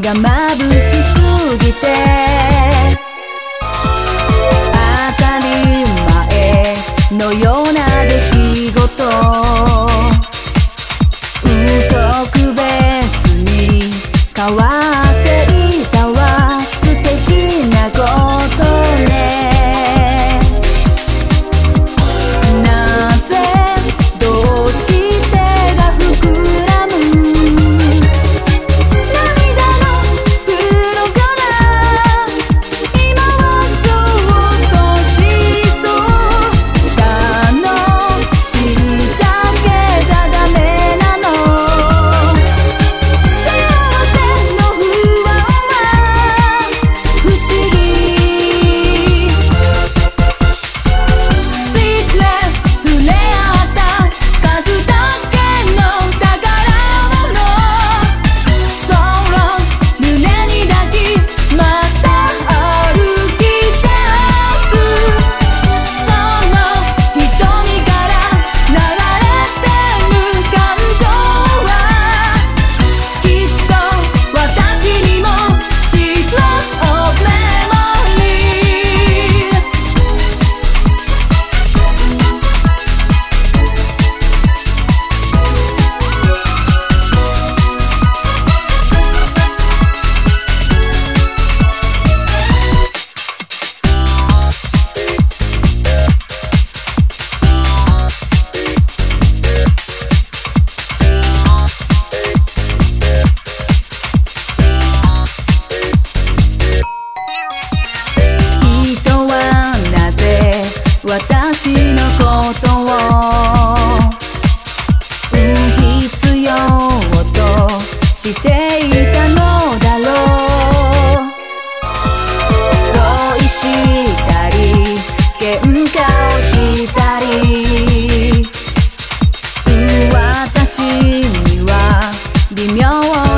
が眩しすぎて。当たり前のような出来事。特別に変わるしていたのだろう。恋したり喧嘩をしたり。私には微妙。